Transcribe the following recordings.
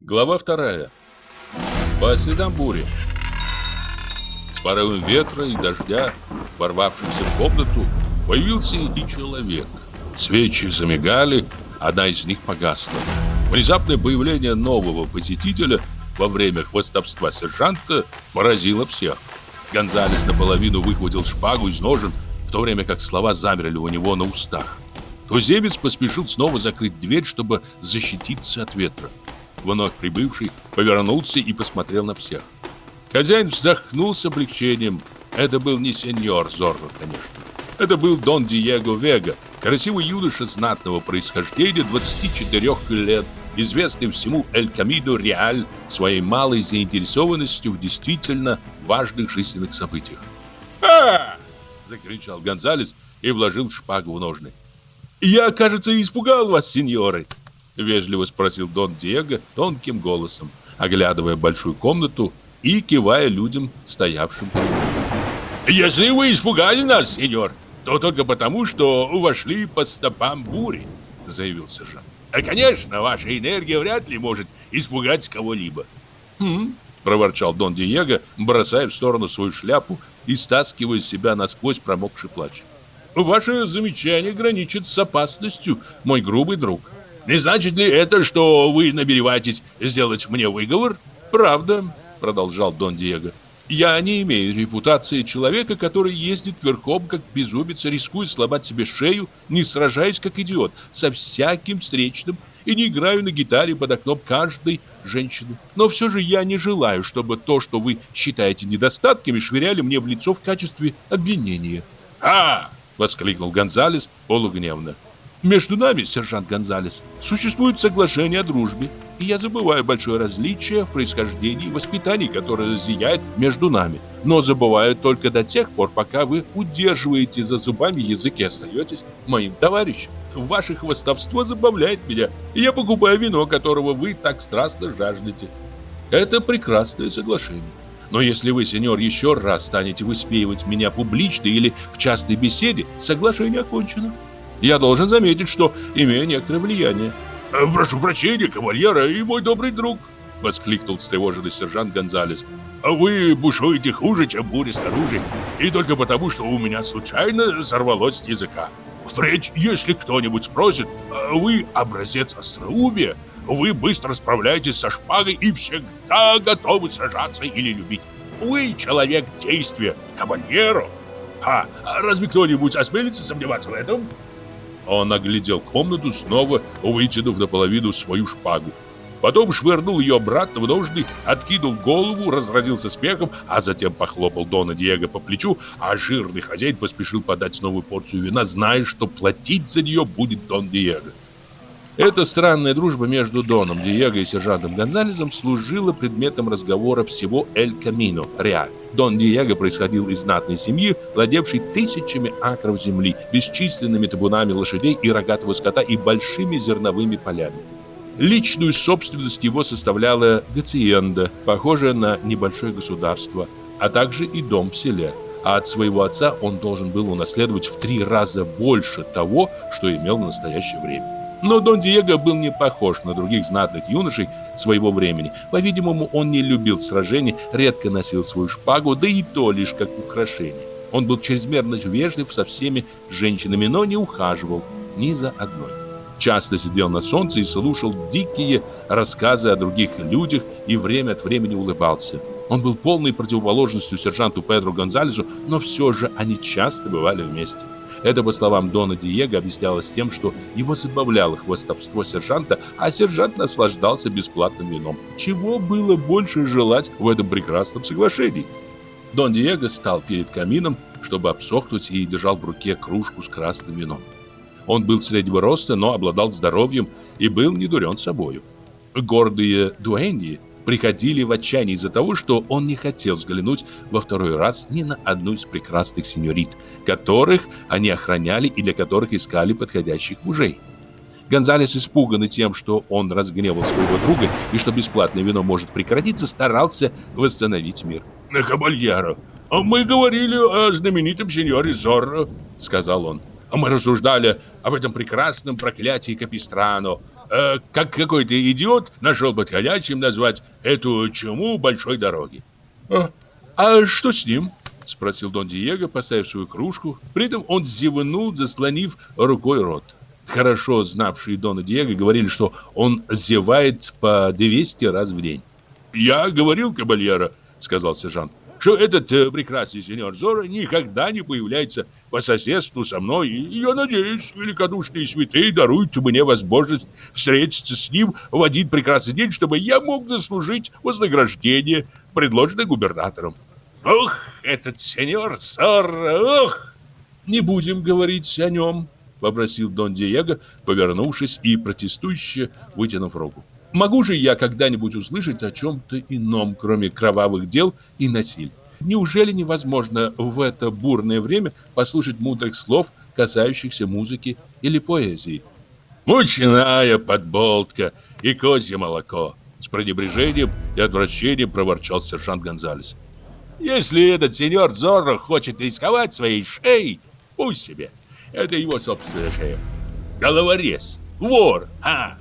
Глава вторая. По следам бури. С порывом ветра и дождя, ворвавшимся в комнату, появился и человек. Свечи замигали, одна из них погасла. Внезапное появление нового посетителя во время хвостовства сержанта поразило всех. Гонзалес наполовину выхватил шпагу из ножен, в то время как слова замерли у него на устах. Туземец поспешил снова закрыть дверь, чтобы защититься от ветра. Вновь прибывший повернулся и посмотрел на всех. Хозяин вздохнул с облегчением. Это был не сеньор Зорро, конечно. Это был Дон Диего Вега, красивый юноша знатного происхождения, 24 лет, известный всему Эль Камино Реаль своей малой заинтересованностью в действительно важных жизненных событиях. «А!» – закричал Гонзалес и вложил шпагу в ножны. «Я, кажется, испугал вас, сеньоры!» — вежливо спросил Дон Диего тонким голосом, оглядывая большую комнату и кивая людям, стоявшим перед ним. «Если вы испугали нас, сеньор, то только потому, что вошли по стопам бури», — заявил сержант. «А, конечно, ваша энергия вряд ли может испугать кого-либо». «Хм», — проворчал Дон Диего, бросая в сторону свою шляпу и стаскивая с себя насквозь промокший плач. «Ваше замечание граничит с опасностью, мой грубый друг». Не значит ли это, что вы намереваетесь сделать мне выговор? Правда, продолжал Дон Диего. Я не имею репутации человека, который ездит верхом как безумец, рискует сломать себе шею, не сражаясь как идиот, со всяким встречным и не играю на гитаре под окном каждой женщины. Но все же я не желаю, чтобы то, что вы считаете недостатками, швыряли мне в лицо в качестве обвинения. «А!» — воскликнул Гонзалес полугневно. Между нами, сержант Гонзалес, существует соглашение о дружбе, и я забываю большое различие в происхождении и воспитании, которое зияет между нами. Но забываю только до тех пор, пока вы удерживаете за зубами язык и остаетесь моим товарищем. Ваше хвостовство забавляет меня, и я покупаю вино, которого вы так страстно жаждете. Это прекрасное соглашение. Но если вы, сеньор, еще раз станете высмеивать меня публично или в частной беседе, соглашение окончено. Я должен заметить, что имею некоторое влияние. Э, «Прошу прощения, кавальера и мой добрый друг!» — воскликнул встревоженный сержант Гонзалес. «А вы бушуете хуже, чем буря снаружи, и только потому, что у меня случайно сорвалось с языка. Впредь, если кто-нибудь спросит, «А вы образец остроумия, вы быстро справляетесь со шпагой и всегда готовы сражаться или любить. Вы человек действия, кавальеро. А, разве кто-нибудь осмелится сомневаться в этом?» Он оглядел комнату, снова вытянув наполовину свою шпагу. Потом швырнул ее обратно в ножны, откинул голову, разразился смехом, а затем похлопал Дона Диего по плечу, а жирный хозяин поспешил подать новую порцию вина, зная, что платить за нее будет Дон Диего. Эта странная дружба между Доном Диего и сержантом Гонзалесом служила предметом разговора всего Эль Камино, Реаль. Дон Диего происходил из знатной семьи, владевшей тысячами акров земли, бесчисленными табунами лошадей и рогатого скота и большими зерновыми полями. Личную собственность его составляла Гациенда, похожая на небольшое государство, а также и дом в селе. А от своего отца он должен был унаследовать в три раза больше того, что имел в настоящее время. Но Дон Диего был не похож на других знатных юношей своего времени. По-видимому, он не любил сражений, редко носил свою шпагу, да и то лишь как украшение. Он был чрезмерно вежлив со всеми женщинами, но не ухаживал ни за одной. Часто сидел на солнце и слушал дикие рассказы о других людях и время от времени улыбался. Он был полной противоположностью сержанту Педро Гонзалесу, но все же они часто бывали вместе. Это, по словам Дона Диего, объяснялось тем, что его забавляло хвостовство сержанта, а сержант наслаждался бесплатным вином. Чего было больше желать в этом прекрасном соглашении? Дон Диего стал перед камином, чтобы обсохнуть, и держал в руке кружку с красным вином. Он был среднего роста, но обладал здоровьем и был не дурен собою. Гордые дуэньи приходили в отчаяние из-за того, что он не хотел взглянуть во второй раз ни на одну из прекрасных сеньорит, которых они охраняли и для которых искали подходящих мужей. Гонзалес, испуганный тем, что он разгневал своего друга и что бесплатное вино может прекратиться, старался восстановить мир. «Кабальеро, а мы говорили о знаменитом сеньоре Зорро», — сказал он. «Мы рассуждали об этом прекрасном проклятии Капистрано, э, как какой-то идиот нашел подходящим назвать эту чуму большой дороги. А, а что с ним? Спросил Дон Диего, поставив свою кружку. При этом он зевнул, заслонив рукой рот. Хорошо знавшие Дона Диего говорили, что он зевает по 200 раз в день. «Я говорил, кабальера», — сказал сержант, что этот э, прекрасный сеньор Зора никогда не появляется по соседству со мной, и я надеюсь, великодушные святые даруют мне возможность встретиться с ним в один прекрасный день, чтобы я мог заслужить вознаграждение, предложенное губернатором. Ох, этот сеньор Зора, ох! Не будем говорить о нем, попросил Дон Диего, повернувшись и протестующе вытянув руку. Могу же я когда-нибудь услышать о чем-то ином, кроме кровавых дел и насилия? Неужели невозможно в это бурное время послушать мудрых слов, касающихся музыки или поэзии? «Мучная подболтка и козье молоко!» С пренебрежением и отвращением проворчал сержант Гонзалес. «Если этот сеньор Зорро хочет рисковать своей шеей, пусть себе. Это его собственная шея. Головорез, вор, а!»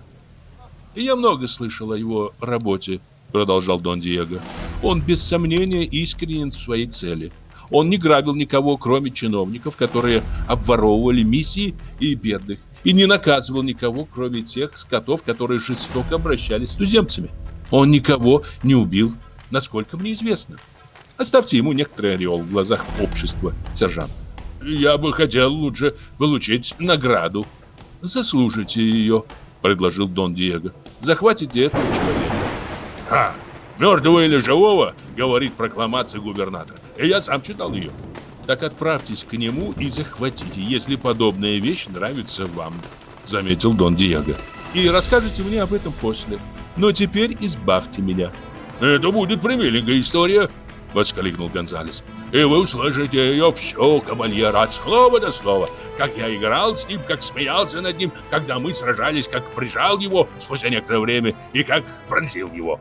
Я много слышал о его работе, продолжал Дон Диего. Он без сомнения искренен в своей цели. Он не грабил никого, кроме чиновников, которые обворовывали миссии и бедных, и не наказывал никого, кроме тех скотов, которые жестоко обращались с туземцами. Он никого не убил, насколько мне известно. Оставьте ему некоторый ореол в глазах общества, сержант. Я бы хотел лучше получить награду. Заслужите ее, предложил Дон Диего. Захватите этого человека. Ха! Мертвого или живого, говорит прокламация губернатора. И я сам читал ее. Так отправьтесь к нему и захватите, если подобная вещь нравится вам, заметил Дон Диего. И расскажите мне об этом после. Но теперь избавьте меня. Это будет примиленькая история, воскликнул Гонзалес. И вы услышите ее все, кавальер, от слова до слова. Как я играл с ним, как смеялся над ним, когда мы сражались, как прижал его спустя некоторое время и как пронзил его.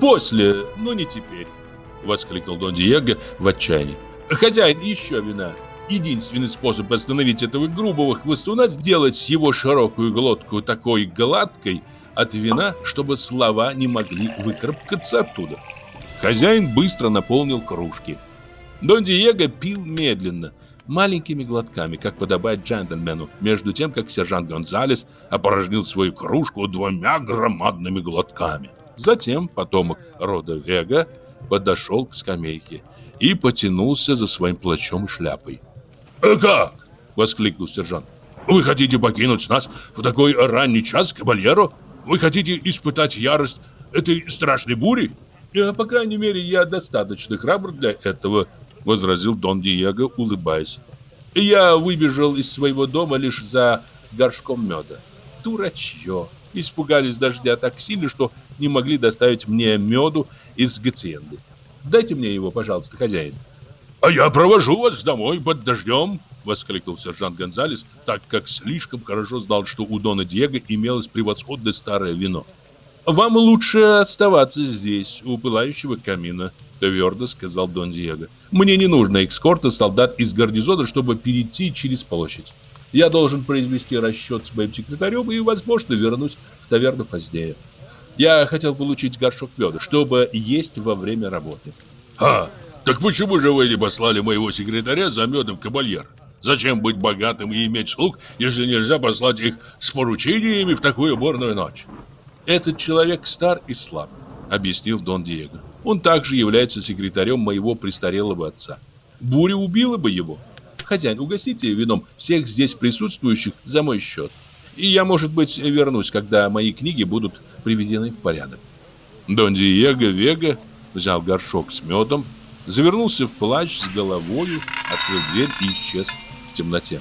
После, но не теперь, воскликнул Дон Диего в отчаянии. Хозяин, еще вина. Единственный способ остановить этого грубого хвостуна сделать его широкую глотку такой гладкой от вина, чтобы слова не могли выкарабкаться оттуда. Хозяин быстро наполнил кружки. Дон Диего пил медленно, маленькими глотками, как подобает джентльмену, между тем, как сержант Гонзалес опорожнил свою кружку двумя громадными глотками. Затем потомок рода Вега подошел к скамейке и потянулся за своим плащом и шляпой. «Э, «Как?» — воскликнул сержант. «Вы хотите покинуть нас в такой ранний час, кабальеро? Вы хотите испытать ярость этой страшной бури?» «Э, «По крайней мере, я достаточно храбр для этого», — возразил Дон Диего, улыбаясь. «Я выбежал из своего дома лишь за горшком меда. Дурачье! Испугались дождя так сильно, что не могли доставить мне меду из Гациенды. Дайте мне его, пожалуйста, хозяин». «А я провожу вас домой под дождем», — воскликнул сержант Гонзалес, так как слишком хорошо знал, что у Дона Диего имелось превосходное старое вино. «Вам лучше оставаться здесь, у пылающего камина», — твердо сказал Дон Диего. «Мне не нужно экскорта солдат из гарнизона, чтобы перейти через площадь. Я должен произвести расчет с моим секретарем и, возможно, вернусь в таверну позднее. Я хотел получить горшок меда, чтобы есть во время работы». «А, так почему же вы не послали моего секретаря за медом кабальер? Зачем быть богатым и иметь слуг, если нельзя послать их с поручениями в такую бурную ночь?» «Этот человек стар и слаб», — объяснил Дон Диего. «Он также является секретарем моего престарелого отца. Буря убила бы его. Хозяин, угостите вином всех здесь присутствующих за мой счет. И я, может быть, вернусь, когда мои книги будут приведены в порядок». Дон Диего Вега взял горшок с медом, завернулся в плащ с головою, открыл дверь и исчез в темноте.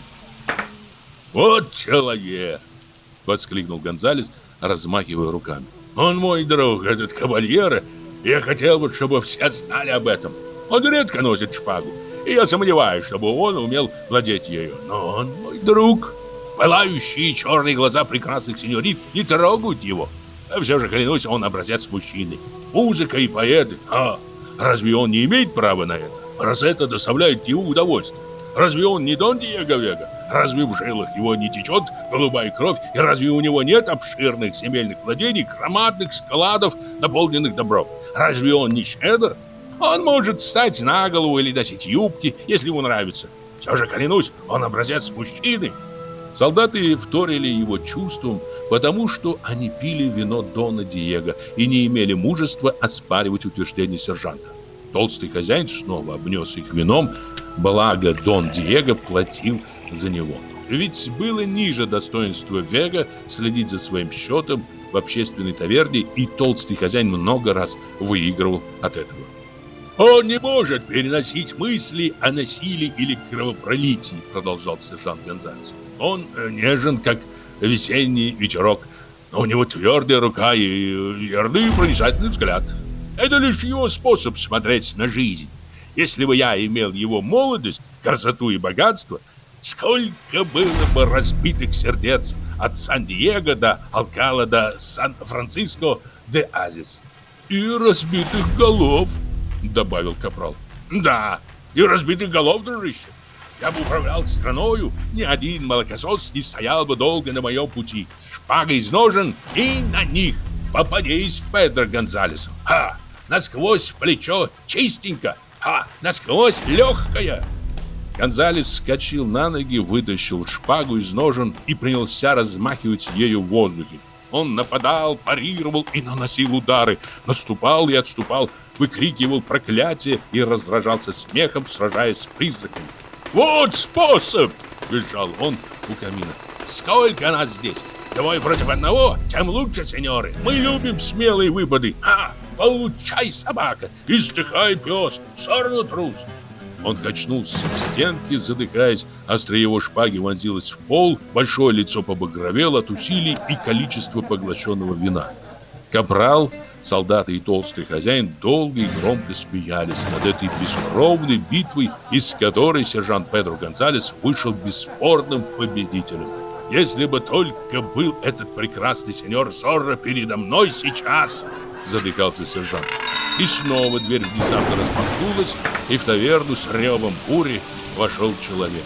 «Вот человек!» — воскликнул Гонзалес, размахивая руками. «Он мой друг, этот кавальер. Я хотел бы, чтобы все знали об этом. Он редко носит шпагу, и я сомневаюсь, чтобы он умел владеть ею. Но он мой друг. Пылающие черные глаза прекрасных сеньорит не трогают его. А все же, клянусь, он образец мужчины. Музыка и поэты. А разве он не имеет права на это? Раз это доставляет ему удовольствие. Разве он не Дон Диего Вега? Разве в жилах его не течет голубая кровь? И разве у него нет обширных земельных владений, громадных складов, наполненных добром? Разве он не щедр? Он может встать на голову или носить юбки, если ему нравится. Все же, клянусь, он образец мужчины. Солдаты вторили его чувством, потому что они пили вино Дона Диего и не имели мужества оспаривать утверждение сержанта. Толстый хозяин снова обнес их вином, благо Дон Диего платил за него. Ведь было ниже достоинства Вега следить за своим счетом в общественной таверне, и толстый хозяин много раз выигрывал от этого. «Он не может переносить мысли о насилии или кровопролитии», продолжал сержант Гонзалес. «Он э, нежен, как весенний ветерок, но у него твердая рука и верный проницательный взгляд. Это лишь его способ смотреть на жизнь. Если бы я имел его молодость, красоту и богатство, сколько было бы разбитых сердец от Сан-Диего до Алкала до Сан-Франциско де Азис. И разбитых голов, добавил Капрал. Да, и разбитых голов, дружище. Я бы управлял страною, ни один молокосос не стоял бы долго на моем пути. Шпага из ножен и на них попадись Педро Гонзалесу. Ха! Насквозь плечо чистенько, ха! Насквозь легкая. Гонзалес вскочил на ноги, вытащил шпагу из ножен и принялся размахивать ею в воздухе. Он нападал, парировал и наносил удары, наступал и отступал, выкрикивал проклятия и разражался смехом, сражаясь с призраками. «Вот способ!» – визжал он у камина. «Сколько нас здесь? Двое против одного? Тем лучше, сеньоры! Мы любим смелые выпады! А, получай, собака! Издыхай, пес! В сторону трус!» Он качнулся к стенке, задыхаясь, острие его шпаги вонзилось в пол, большое лицо побагровело от усилий и количества поглощенного вина. Капрал, солдаты и толстый хозяин долго и громко смеялись над этой бескровной битвой, из которой сержант Педро Гонсалес вышел бесспорным победителем. «Если бы только был этот прекрасный сеньор Зорро передо мной сейчас!» задыхался сержант. И снова дверь внезапно распахнулась, и в таверну с ревом бури вошел человек.